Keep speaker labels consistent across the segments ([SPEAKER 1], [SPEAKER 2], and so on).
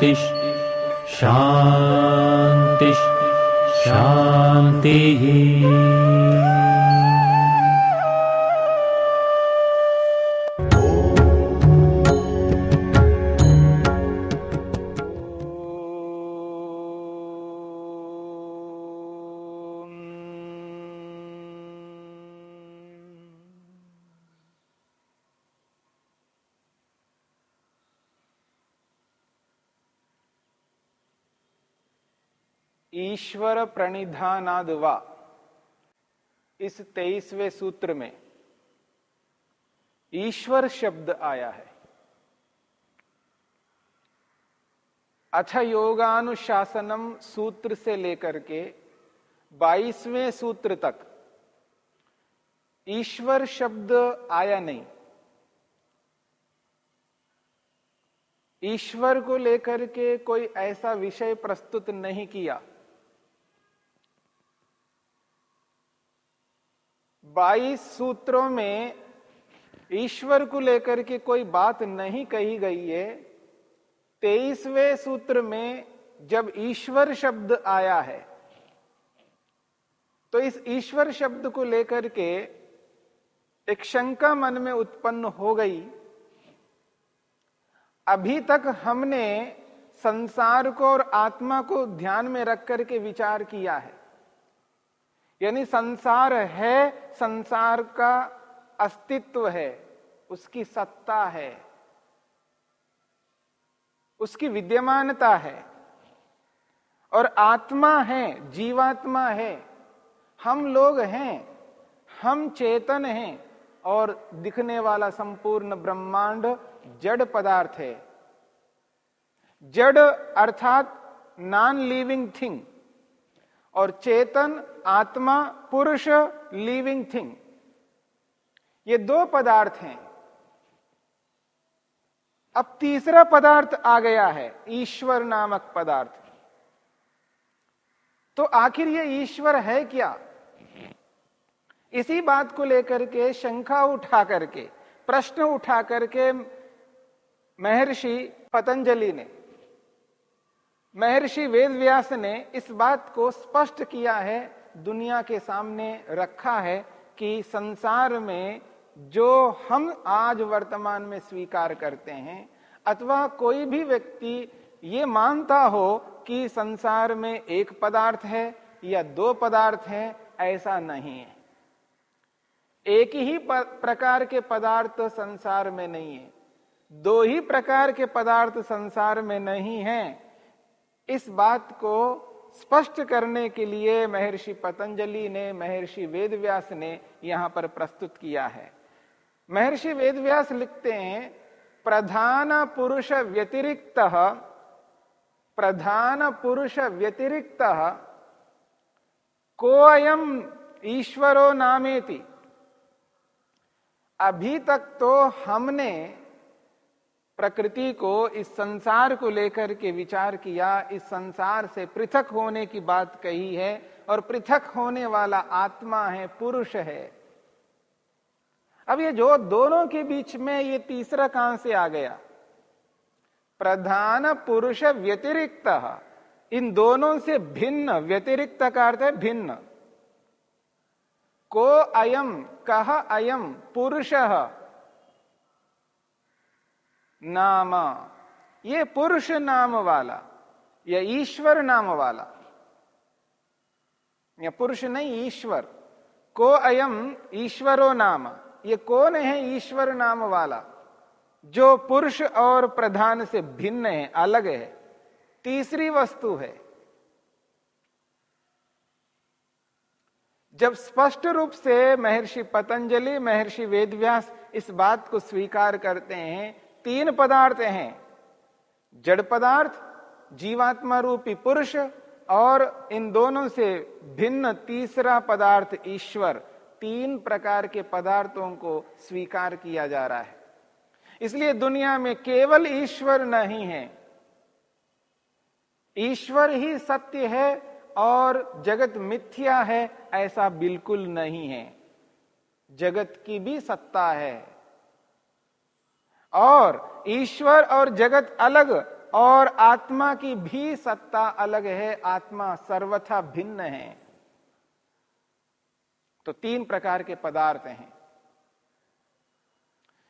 [SPEAKER 1] शान्तिः शांति। शान्तिः
[SPEAKER 2] ईश्वर प्रणिधानादवा इस तेईसवें सूत्र में ईश्वर शब्द आया है। अथ योगानुशासनम सूत्र से लेकर के बाईसवें सूत्र तक ईश्वर शब्द आया नहीं। ईश्वर को लेकर के कोई ऐसा विषय प्रस्तुत नहीं किया। बाईस सूत्रों में ईश्वर को लेकर के कोई बात नहीं कही गई है। तेईसवें सूत्र में जब ईश्वर शब्द आया है तो इस ईश्वर शब्द को लेकर के एक शंका मन में उत्पन्न हो गई। अभी तक हमने संसार को और आत्मा को ध्यान में रख करके विचार किया है। यानी संसार है, संसार का अस्तित्व है, उसकी सत्ता है, उसकी विद्यमानता है। और आत्मा है, जीवात्मा है, हम लोग हैं, हम चेतन हैं, और दिखने वाला संपूर्ण ब्रह्मांड जड़ पदार्थ है। जड़ अर्थात नॉन लिविंग थिंग और चेतन, आत्मा, पुरुष लिविंग थिंग ये दो पदार्थ हैं। अब तीसरा पदार्थ आ गया है, ईश्वर नामक पदार्थ। तो आखिर ये ईश्वर है क्या? इसी बात को लेकर के, शंका उठा करके, प्रश्न उठा करके महर्षि पतंजलि ने महर्षि वेदव्यास ने इस बात को स्पष्ट किया है, दुनिया के सामने रखा है कि संसार में जो हम आज वर्तमान में स्वीकार करते हैं, अथवा कोई भी व्यक्ति ये मानता हो कि संसार में एक पदार्थ है या दो पदार्थ है, ऐसा नहीं है। एक ही प्रकार के पदार्थ संसार में नहीं है। दो ही प्रकार के पदार्थ संसार में नहीं है। इस बात को स्पष्ट करने के लिए महर्षि पतंजलि ने, महर्षि वेदव्यास ने यहाँ पर प्रस्तुत किया है। महर्षि वेदव्यास लिखते हैं, प्रधान पुरुष व्यतिरिक्त, प्रधान पुरुष व्यतिरिक्त को कोयम ईश्वरो नामेति। अभी तक तो हमने प्रकृति को इस संसार को लेकर के विचार किया, इस संसार से पृथक होने की बात कही है और पृथक होने वाला आत्मा है, पुरुष है। अब ये जो दोनों के बीच में ये तीसरा कहाँ से आ गया? प्रधान पुरुष व्यतिरिक्त। इन दोनों से भिन्न, व्यतिरिक्त का अर्थ है भिन्न। को अयम, कह अयम, पुरुष। नाम। ये पुरुष नाम वाला, या ईश्वर नाम वाला। या पुरुष नहीं, ईश्वर। को अयम ईश्वरो नाम। ये कौन है ईश्वर नाम वाला? जो पुरुष और प्रधान से भिन्न है, अलग है। तीसरी वस्तु है। जब स्पष्ट रूप से महर्षि पतंजलि, महर्षि वेदव्यास इस बात को स्वीकार करते हैं तीन पदार्थ हैं। जड़ पदार्थ, जीवात्मा रूपी पुरुष और इन दोनों से भिन्न तीसरा पदार्थ ईश्वर। तीन प्रकार के पदार्थों को स्वीकार किया जा रहा है। इसलिए दुनिया में केवल ईश्वर नहीं है। ईश्वर ही सत्य है और जगत मिथ्या है, ऐसा बिल्कुल नहीं है। जगत की भी सत्ता है। और ईश्वर और जगत अलग और आत्मा की भी सत्ता अलग है, आत्मा सर्वथा भिन्न है। तो तीन प्रकार के पदार्थ हैं।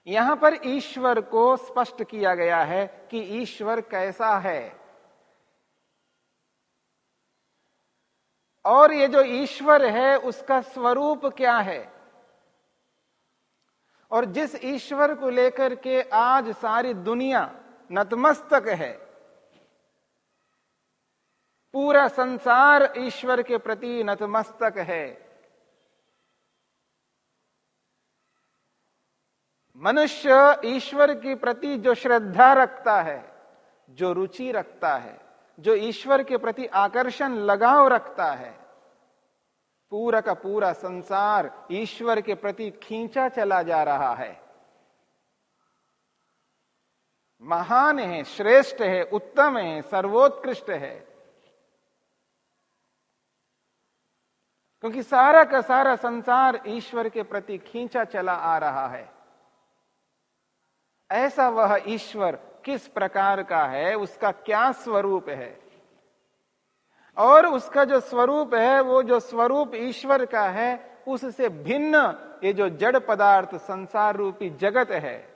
[SPEAKER 2] यहाँ पर ईश्वर को स्पष्ट किया गया है कि ईश्वर कैसा है। और ये जो ईश्वर है, उसका स्वरूप क्या है? और जिस ईश्वर को लेकर के आज सारी दुनिया नतमस्तक है, पूरा संसार ईश्वर के प्रति नतमस्तक है। मनुष्य ईश्वर के प्रति जो श्रद्धा रखता है, जो रुचि रखता है, जो ईश्वर के प्रति आकर्षण, लगाव रखता है पूरा का पूरा संसार ईश्वर के प्रति खींचा चला जा रहा है। महान है, श्रेष्ठ है, उत्तम है, सर्वोत्कृष्ट है। क्योंकि सारा का सारा संसार ईश्वर के प्रति खींचा चला आ रहा है। ऐसा वह ईश्वर किस प्रकार का है, उसका क्या स्वरूप है? और उसका जो स्वरूप है, वो जो स्वरूप ईश्वर का है, उससे भिन्न ये जो जड़ पदार्थ संसार रूपी जगत है।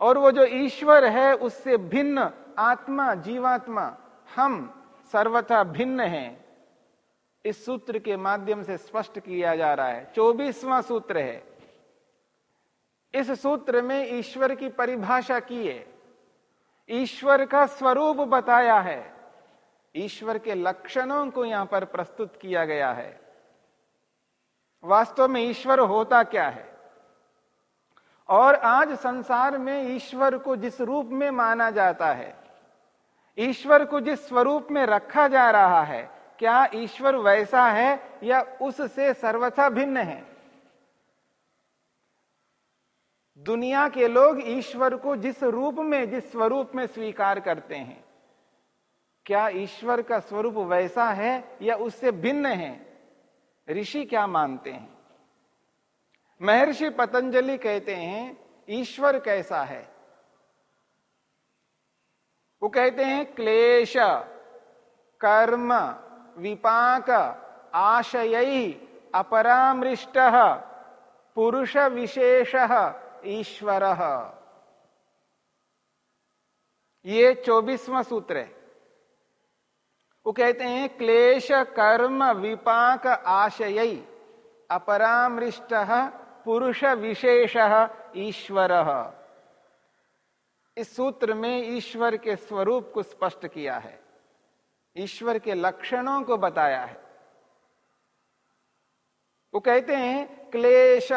[SPEAKER 2] और वो जो ईश्वर है, उससे भिन्न आत्मा, जीवात्मा, हम सर्वथा भिन्न हैं। इस सूत्र के माध्यम से स्पष्ट किया जा रहा है। चौबीसवां सूत्र है। इस सूत्र में ईश्वर की परिभाषा की है। ईश्वर का स्वरूप बताया है। ईश्वर के लक्षणों को यहाँ पर प्रस्तुत किया गया है। वास्तव में ईश्वर होता क्या है? और आज संसार में ईश्वर को जिस रूप में माना जाता है, ईश्वर को जिस स्वरूप में रखा जा रहा है, क्या ईश्वर वैसा है या उससे सर्वथा भिन्न है? दुनिया के लोग ईश्वर को जिस रूप में, जिस स्वरूप में स्वीकार करते हैं क्या ईश्वर का स्वरूप वैसा है या उससे भिन्न है? ऋषि क्या मानते हैं? महर्षि पतंजलि कहते हैं, ईश्वर कैसा है? वो कहते हैं, क्लेश, कर्म, विपाक, आशय, अपरामृष्ट पुरुष विशेष ईश्वर. ये चौबीसवां सूत्र है। वो कहते हैं, क्लेश, कर्म, विपाक आशय अपरामृष्ट, पुरुष विशेष, ईश्वर। इस सूत्र में ईश्वर के स्वरूप को स्पष्ट किया है। ईश्वर के लक्षणों को बताया है। वो कहते हैं, क्लेश,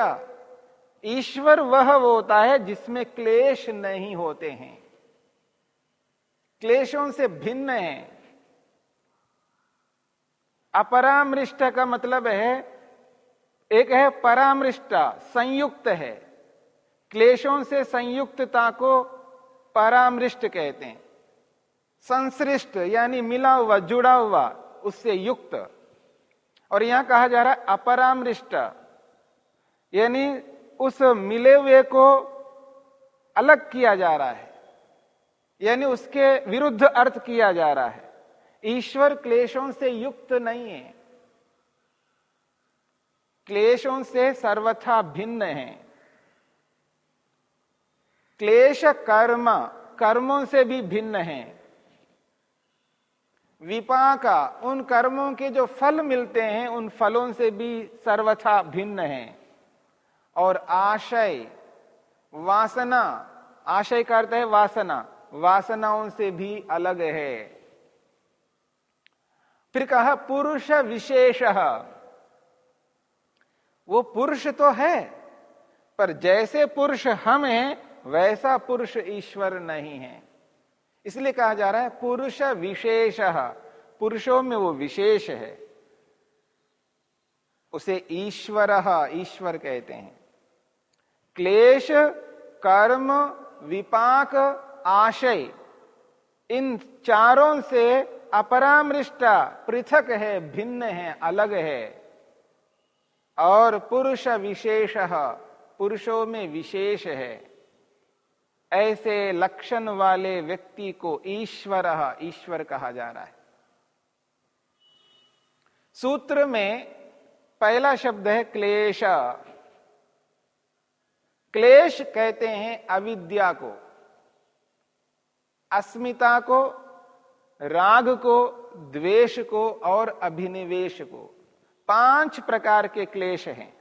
[SPEAKER 2] ईश्वर वह होता है जिसमें क्लेश नहीं होते हैं। क्लेशों से भिन्न है। अपरामृष्ट का मतलब है, एक है परामृष्ट, संयुक्त है। क्लेशों से संयुक्तता को परामृष्ट कहते हैं। संश्रिष्ट, यानी मिला हुआ, जुड़ा हुआ, उससे युक्त। और यहाँ कहा जा रहा है अपरामृष्ट। यानी उस मिले हुए को अलग किया जा रहा है। यानी उसके विरुद्ध अर्थ किया जा रहा है। ईश्वर क्लेशों से युक्त नहीं है। क्लेशों से सर्वथा भिन्न है। क्लेश कर्म, कर्मों से भी भिन्न है। विपाका, उन कर्मों के जो फल मिलते हैं, उन फलों से भी सर्वथा भिन्न है। और आशय, वासना, आशय करते है वासना। वासनाओं से भी अलग है। फिर कहा, पुरुष विशेष। वो पुरुष तो है, पर जैसे पुरुष हम हैं, वैसा पुरुष ईश्वर नहीं है। इसलिए कहा जा रहा है, पुरुष विशेष। पुरुषों में वो विशेष है। उसे ईश्वर ईश्वर कहते हैं। क्लेश, कर्म, विपाक, आशय, इन चारों से अपरामृष्टा पृथक है, भिन्न है, अलग है। और पुरुष विशेष, पुरुषों में विशेष है। ऐसे लक्षण वाले व्यक्ति को ईश्वर ईश्वर कहा जा रहा है। सूत्र में पहला शब्द है क्लेश। क्लेश कहते हैं अविद्या को, अस्मिता को राग को, द्वेष को और अभिनिवेश को, पाँच प्रकार के क्लेश हैं।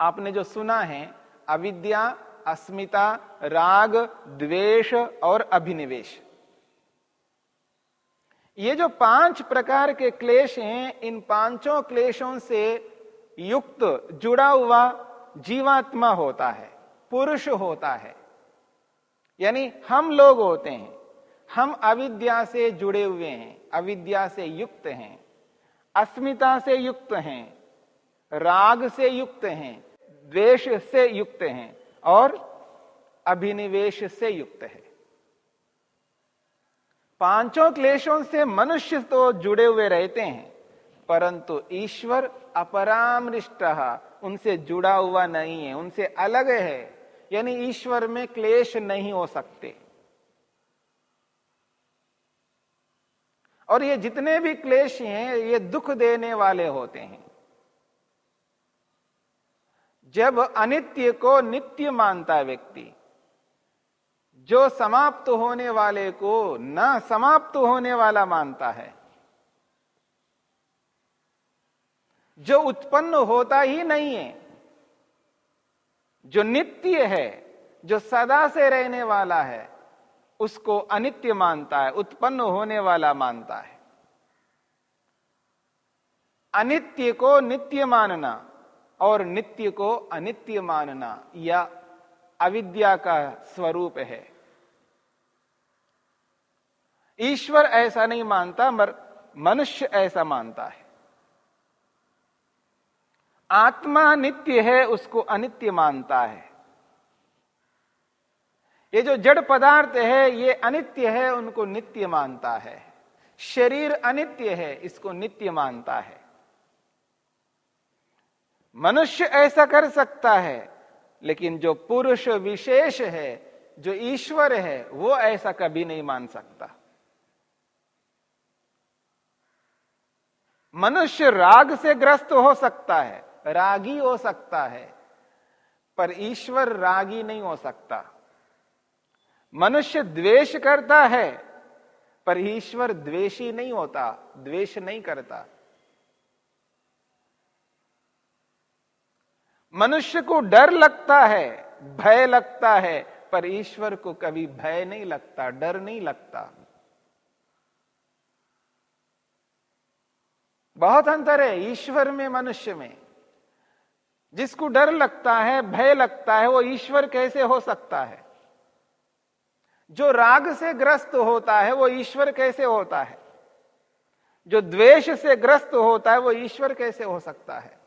[SPEAKER 2] आपने जो सुना है, अविद्या, अस्मिता, राग, द्वेष और अभिनिवेश। ये जो पाँच प्रकार के क्लेश हैं, इन पाँचों क्लेशों से युक्त, जुड़ा हुआ, जीवात्मा होता है, पुरुष होता है। यानी हम लोग होते हैं। हम अविद्या से जुड़े हुए हैं, अविद्या से युक्त हैं, अस्मिता से युक्त हैं, राग से युक्त हैं, द्वेष से युक्त हैं और अभिनिवेश से युक्त है। पाँचों क्लेशों से मनुष्य तो जुड़े हुए रहते हैं, परंतु ईश्वर अपरामृष्ट उनसे जुड़ा हुआ नहीं है, उनसे अलग है। यानी ईश्वर में क्लेश नहीं हो सकते। और ये जितने भी क्लेश हैं, ये दुख देने वाले होते हैं। जब अनित्य को नित्य मानता व्यक्ति, जो समाप्त होने वाले को न समाप्त होने वाला मानता है, जो उत्पन्न होता ही नहीं है, जो नित्य है, जो सदा से रहने वाला है उसको अनित्य मानता है, उत्पन्न होने वाला मानता है। अनित्य को नित्य मानना और नित्य को अनित्य मानना, या अविद्या का स्वरूप है। ईश्वर ऐसा नहीं मानता, मर, मनुष्य ऐसा मानता है। आत्मा नित्य है, उसको अनित्य मानता है। ये जो जड़ पदार्थ है, ये अनित्य है, उनको नित्य मानता है। शरीर अनित्य है, इसको नित्य मानता है। मनुष्य ऐसा कर सकता है, लेकिन जो पुरुष विशेष है, जो ईश्वर है, वो ऐसा कभी नहीं मान सकता। मनुष्य राग से ग्रस्त हो सकता है, रागी हो सकता है, पर ईश्वर रागी नहीं हो सकता। मनुष्य द्वेष करता है, पर ईश्वर द्वेषी नहीं होता, द्वेष नहीं करता। मनुष्य को डर लगता है, भय लगता है, पर ईश्वर को कभी भय नहीं लगता, डर नहीं लगता। बहुत अंतर है ईश्वर में, मनुष्य में। जिसको डर लगता है, भय लगता है, वो ईश्वर कैसे हो सकता है? जो राग से ग्रस्त होता है, वो ईश्वर कैसे होता है? जो द्वेष से ग्रस्त होता है, वो ईश्वर कैसे हो सकता है?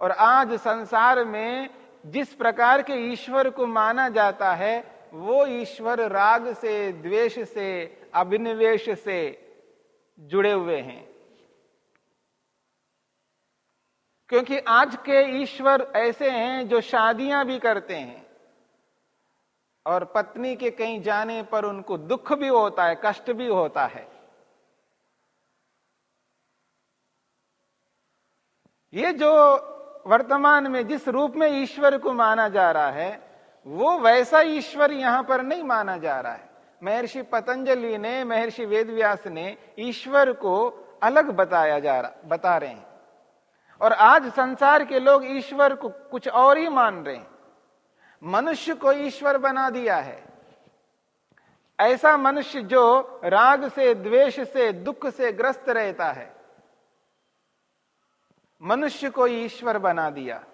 [SPEAKER 2] और आज संसार में जिस प्रकार के ईश्वर को माना जाता है, वो ईश्वर राग से, द्वेष से, अभिनिवेश से जुड़े हुए हैं। क्योंकि आज के ईश्वर ऐसे हैं जो शादियाँ भी करते हैं। और पत्नी के कहीं जाने पर उनको दुख भी होता है, कष्ट भी होता है। ये जो वर्तमान में जिस रूप में ईश्वर को माना जा रहा है, वो वैसा ईश्वर यहाँ पर नहीं माना जा रहा है। महर्षि पतंजलि ने, महर्षि वेदव्यास ने ईश्वर को अलग बताया जा रहा, बता रहे हैं। और आज संसार के लोग ईश्वर को कुछ और ही मान रहे हैं। मनुष्य को ईश्वर बना दिया है। ऐसा मनुष्य जो राग से, द्वेष से, दुख से ग्रस्त रहता है, मनुष्य को ईश्वर बना दिया।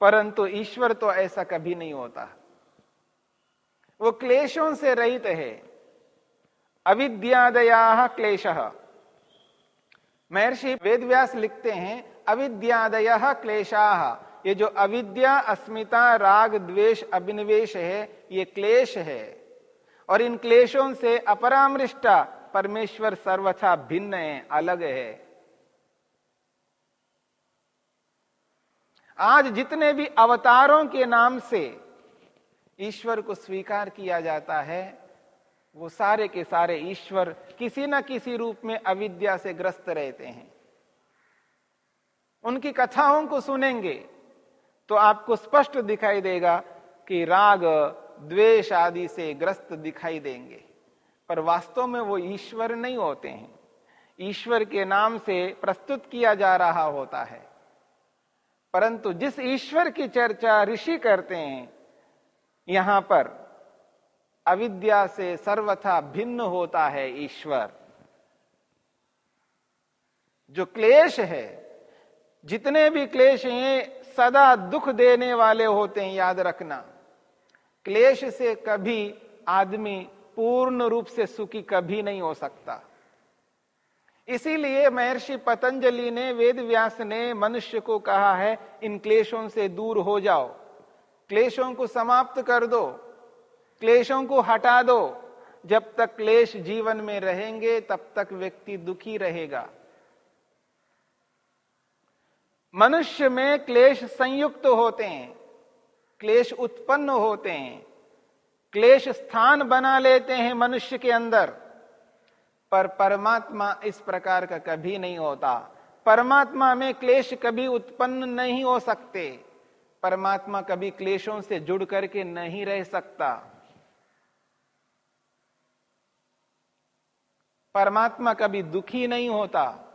[SPEAKER 2] परंतु ईश्वर तो ऐसा कभी नहीं होता। वो क्लेशों से रहित है। अविद्यादया क्लेश। महर्षि वेदव्यास लिखते हैं, अविद्यादय क्लेशा। ये जो अविद्या, अस्मिता, राग, द्वेष, अभिनिवेश है, ये क्लेश है। और इन क्लेशों से अपरामृष्टा, परमेश्वर सर्वथा भिन्न है, अलग है। आज जितने भी अवतारों के नाम से ईश्वर को स्वीकार किया जाता है, वो सारे के सारे ईश्वर किसी न किसी रूप में अविद्या से ग्रस्त रहते हैं। उनकी कथाओं को सुनेंगे। तो आपको स्पष्ट दिखाई देगा कि राग द्वेष आदि से ग्रस्त दिखाई देंगे। पर वास्तव में वो ईश्वर नहीं होते हैं। ईश्वर के नाम से प्रस्तुत किया जा रहा होता है। परंतु जिस ईश्वर की चर्चा ऋषि करते हैं, यहाँ पर अविद्या से सर्वथा भिन्न होता है ईश्वर। जो क्लेश है, जितने भी क्लेश हैं सदा दुख देने वाले होते हैं, याद रखना। क्लेश से कभी आदमी पूर्ण रूप से सुखी कभी नहीं हो सकता। इसीलिए महर्षि पतंजलि ने वेद व्यास ने मनुष्य को कहा है, इन क्लेशों से दूर हो जाओ। क्लेशों को समाप्त कर दो। क्लेशों को हटा दो। जब तक क्लेश जीवन में रहेंगे, तब तक व्यक्ति दुखी रहेगा। मनुष्य में क्लेश संयुक्त होते हैं, क्लेश उत्पन्न होते हैं, क्लेश स्थान बना लेते हैं मनुष्य के अंदर। पर परमात्मा इस प्रकार का कभी नहीं होता। परमात्मा में क्लेश कभी उत्पन्न नहीं हो सकते। परमात्मा कभी क्लेशों से जुड़ करके नहीं रह सकता। परमात्मा कभी दुखी नहीं होता।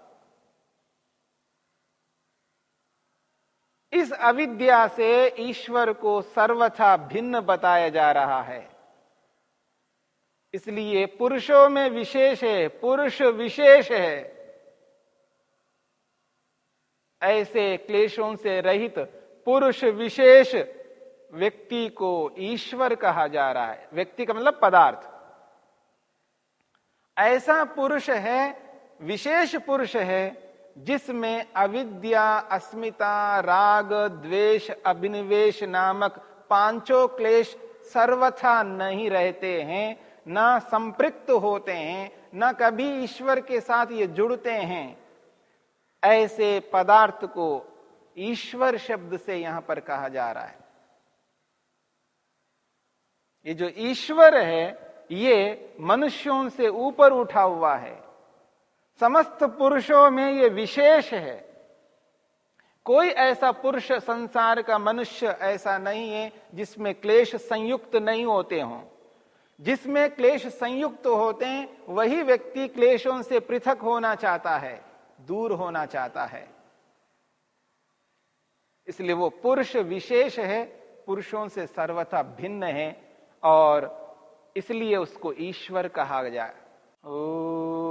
[SPEAKER 2] अविद्या से ईश्वर को सर्वथा भिन्न बताया जा रहा है। इसलिए पुरुषों में विशेष है, पुरुष विशेष है। ऐसे क्लेशों से रहित पुरुष विशेष व्यक्ति को ईश्वर कहा जा रहा है। व्यक्ति का मतलब पदार्थ। ऐसा पुरुष है, विशेष पुरुष है जिसमें अविद्या, अस्मिता, राग, द्वेष, अभिनिवेश नामक पाँचों क्लेश सर्वथा नहीं रहते हैं, ना संपृक्त होते हैं, न कभी ईश्वर के साथ ये जुड़ते हैं। ऐसे पदार्थ को ईश्वर शब्द से यहाँ पर कहा जा रहा है। ये जो ईश्वर है, ये मनुष्यों से ऊपर उठा हुआ है। समस्त पुरुषों में ये विशेष है। कोई ऐसा पुरुष संसार का मनुष्य ऐसा नहीं है जिसमें क्लेश संयुक्त नहीं होते हों। जिसमें क्लेश संयुक्त होते हैं, वही व्यक्ति क्लेशों से पृथक होना चाहता है, दूर होना चाहता है। इसलिए वो पुरुष विशेष है, पुरुषों से सर्वथा भिन्न है, और इसलिए उसको ईश्वर कहा जाए ओ